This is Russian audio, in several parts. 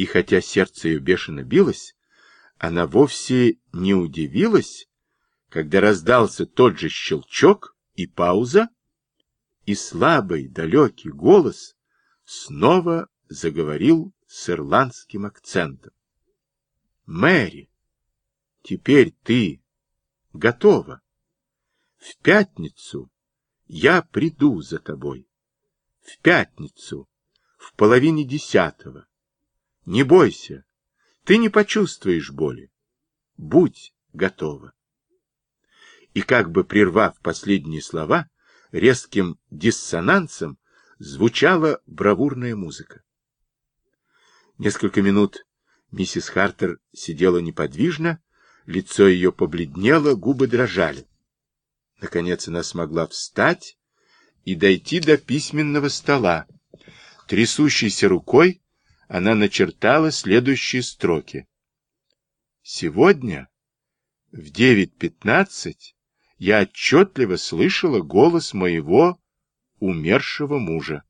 И хотя сердце ее бешено билось, она вовсе не удивилась, когда раздался тот же щелчок и пауза, и слабый далекий голос снова заговорил с ирландским акцентом. «Мэри, теперь ты готова. В пятницу я приду за тобой. В пятницу, в половине десятого. Не бойся, ты не почувствуешь боли. Будь готова. И как бы прервав последние слова, резким диссонансом звучала бравурная музыка. Несколько минут миссис Хартер сидела неподвижно, лицо ее побледнело, губы дрожали. Наконец она смогла встать и дойти до письменного стола. Трясущейся рукой она начертала следующие строки. Сегодня в 9.15 я отчетливо слышала голос моего умершего мужа.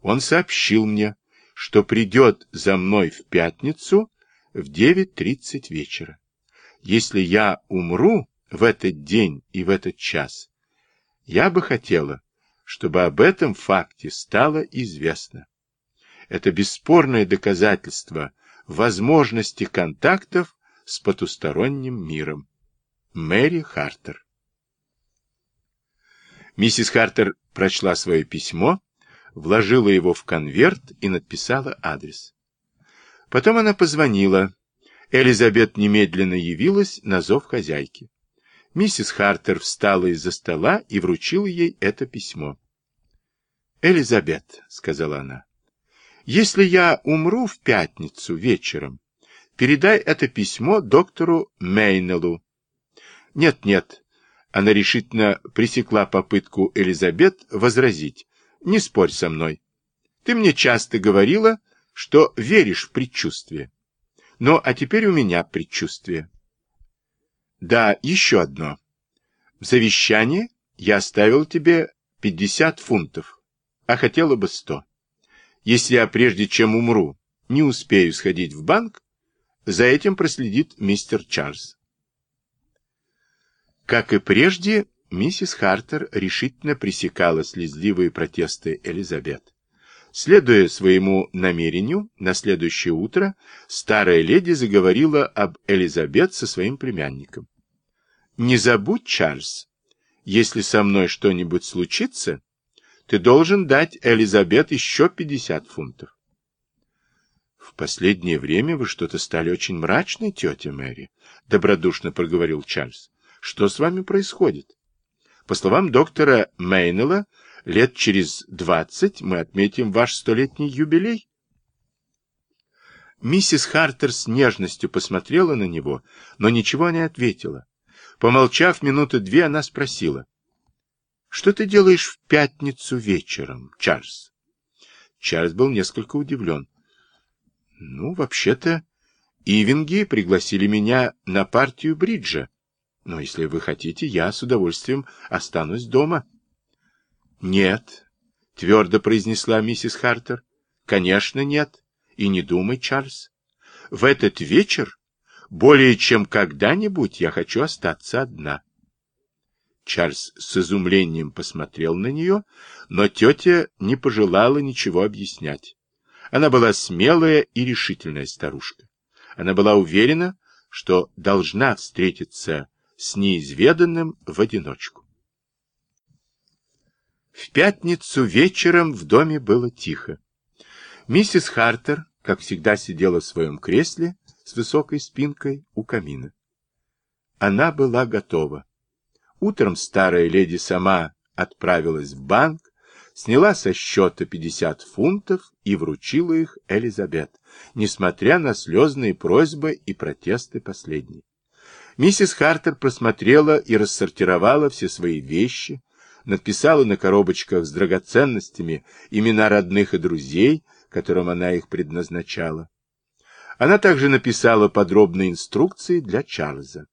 Он сообщил мне, что придет за мной в пятницу в 9.30 вечера. Если я умру в этот день и в этот час, я бы хотела, чтобы об этом факте стало известно. Это бесспорное доказательство возможности контактов с потусторонним миром. Мэри Хартер Миссис Хартер прочла свое письмо, вложила его в конверт и написала адрес. Потом она позвонила. Элизабет немедленно явилась на зов хозяйки. Миссис Хартер встала из-за стола и вручила ей это письмо. «Элизабет», — сказала она, — «если я умру в пятницу вечером, передай это письмо доктору Мейнеллу». «Нет-нет», — она решительно пресекла попытку Элизабет возразить. «Не спорь со мной. Ты мне часто говорила, что веришь в предчувствие. Ну, а теперь у меня предчувствие». Да, еще одно. В завещании я оставил тебе 50 фунтов, а хотела бы 100. Если я прежде чем умру не успею сходить в банк, за этим проследит мистер Чарльз. Как и прежде, миссис Хартер решительно пресекала слезливые протесты Элизабет. Следуя своему намерению, на следующее утро старая леди заговорила об Элизабет со своим племянником. «Не забудь, Чарльз, если со мной что-нибудь случится, ты должен дать Элизабет еще пятьдесят фунтов». «В последнее время вы что-то стали очень мрачной, тетя Мэри», — добродушно проговорил Чарльз. «Что с вами происходит?» По словам доктора Мейнелла, Лет через двадцать мы отметим ваш столетний юбилей. Миссис Хартер с нежностью посмотрела на него, но ничего не ответила. Помолчав минуты две, она спросила. — Что ты делаешь в пятницу вечером, Чарльз? Чарльз был несколько удивлен. — Ну, вообще-то, Ивинги пригласили меня на партию бриджа. Но если вы хотите, я с удовольствием останусь дома. — «Нет», — твердо произнесла миссис Хартер. «Конечно, нет. И не думай, Чарльз. В этот вечер более чем когда-нибудь я хочу остаться одна». Чарльз с изумлением посмотрел на нее, но тетя не пожелала ничего объяснять. Она была смелая и решительная старушка. Она была уверена, что должна встретиться с неизведанным в одиночку. В пятницу вечером в доме было тихо. Миссис Хартер, как всегда, сидела в своем кресле с высокой спинкой у камина. Она была готова. Утром старая леди сама отправилась в банк, сняла со счета 50 фунтов и вручила их Элизабет, несмотря на слезные просьбы и протесты последней. Миссис Хартер просмотрела и рассортировала все свои вещи, написала на коробочках с драгоценностями имена родных и друзей, которым она их предназначала. Она также написала подробные инструкции для Чарльза.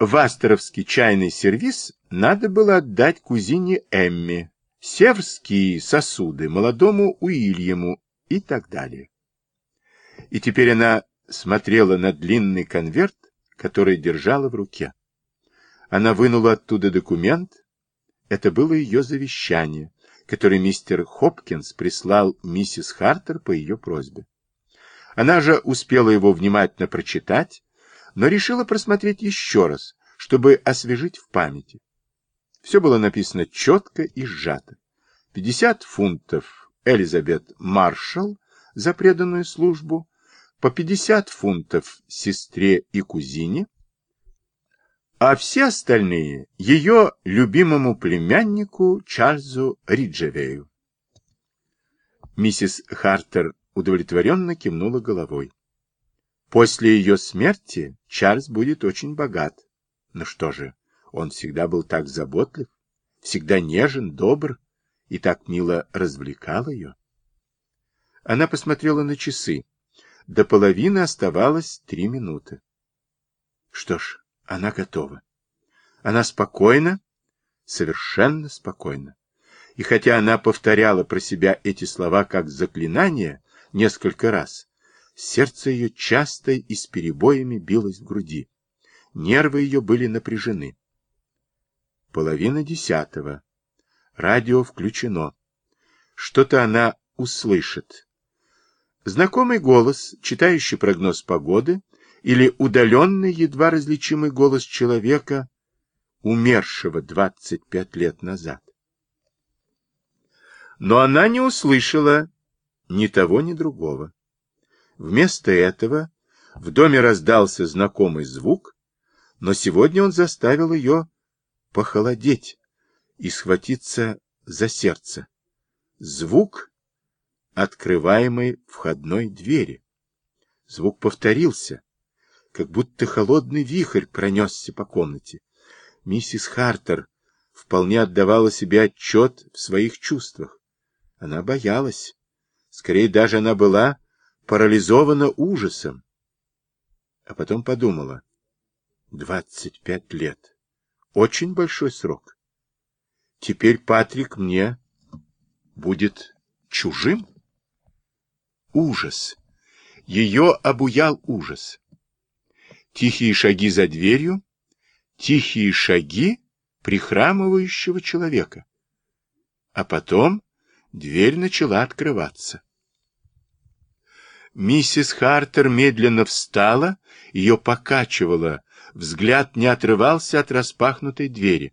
В Астеровский чайный сервиз надо было отдать кузине Эмми, северские сосуды молодому Уильяму и так далее. И теперь она смотрела на длинный конверт, который держала в руке. Она вынула оттуда документ. Это было ее завещание, которое мистер Хопкинс прислал миссис Хартер по ее просьбе. Она же успела его внимательно прочитать, но решила просмотреть еще раз, чтобы освежить в памяти. Все было написано четко и сжато. 50 фунтов Элизабет Маршалл за преданную службу, по 50 фунтов сестре и кузине, а все остальные ее любимому племяннику Чарльзу Риджевею. Миссис Хартер удовлетворенно кивнула головой. После ее смерти Чарльз будет очень богат. Ну что же, он всегда был так заботлив, всегда нежен, добр и так мило развлекал ее. Она посмотрела на часы. До половины оставалось три минуты. Что ж, она готова. Она спокойна, совершенно спокойна. И хотя она повторяла про себя эти слова как заклинание несколько раз, сердце ее часто и с перебоями билось в груди. Нервы ее были напряжены. Половина десятого. Радио включено. Что-то она услышит. Знакомый голос, читающий прогноз погоды, или удаленный, едва различимый голос человека, умершего 25 лет назад. Но она не услышала ни того, ни другого. Вместо этого в доме раздался знакомый звук, но сегодня он заставил ее похолодеть и схватиться за сердце. Звук открываемой входной двери. Звук повторился, как будто холодный вихрь пронесся по комнате. Миссис Хартер вполне отдавала себе отчет в своих чувствах. Она боялась. Скорее даже она была парализована ужасом. А потом подумала. Двадцать пять лет. Очень большой срок. Теперь Патрик мне будет чужим? Ужас. Ее обуял ужас. Тихие шаги за дверью, тихие шаги прихрамывающего человека. А потом дверь начала открываться. Миссис Хартер медленно встала, ее покачивало, взгляд не отрывался от распахнутой двери.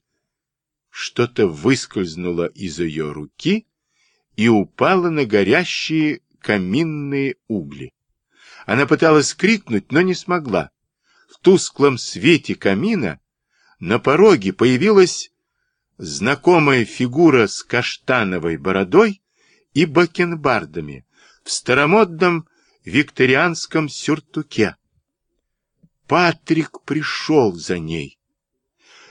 Что-то выскользнуло из ее руки и упало на горящие каминные угли. Она пыталась крикнуть, но не смогла. В тусклом свете камина на пороге появилась знакомая фигура с каштановой бородой и бакенбардами в старомодном викторианском сюртуке. Патрик пришел за ней.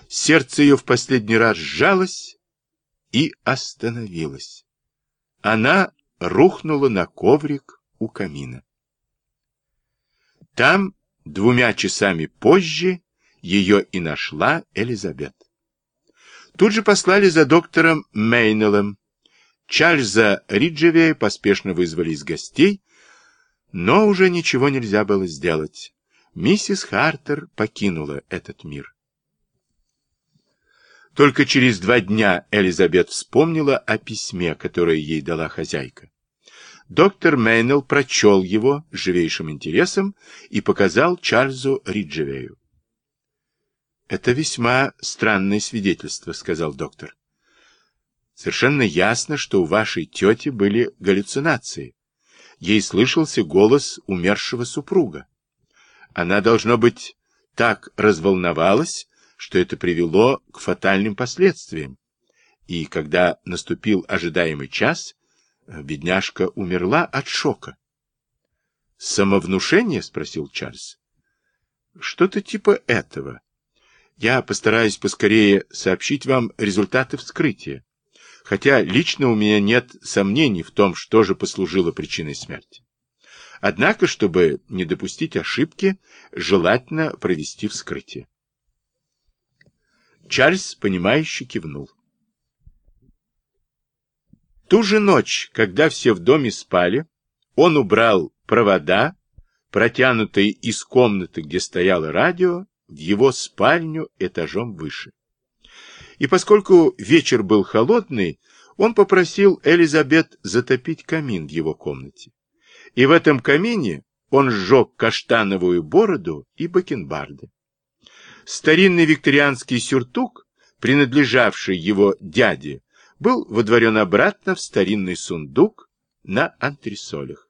Сердце ее в последний раз сжалось и остановилось. Она рухнула на коврик у камина. Там, двумя часами позже, ее и нашла Элизабет. Тут же послали за доктором Мейнеллом. Чарльза Риджевея поспешно вызвали из гостей, но уже ничего нельзя было сделать. Миссис Хартер покинула этот мир. Только через два дня Элизабет вспомнила о письме, которое ей дала хозяйка. Доктор Мейнелл прочел его с живейшим интересом и показал Чарльзу Риджевею. «Это весьма странное свидетельство», — сказал доктор. «Совершенно ясно, что у вашей тети были галлюцинации. Ей слышался голос умершего супруга. Она, должно быть, так разволновалась, что это привело к фатальным последствиям. И когда наступил ожидаемый час, бедняжка умерла от шока. «Самовнушение?» — спросил Чарльз. «Что-то типа этого. Я постараюсь поскорее сообщить вам результаты вскрытия, хотя лично у меня нет сомнений в том, что же послужило причиной смерти. Однако, чтобы не допустить ошибки, желательно провести вскрытие. Чарльз, понимающе кивнул. Ту же ночь, когда все в доме спали, он убрал провода, протянутой из комнаты, где стояло радио, в его спальню этажом выше. И поскольку вечер был холодный, он попросил Элизабет затопить камин в его комнате. И в этом камине он сжег каштановую бороду и бакенбарды. Старинный викторианский сюртук, принадлежавший его дяде, был водворен обратно в старинный сундук на антресолях.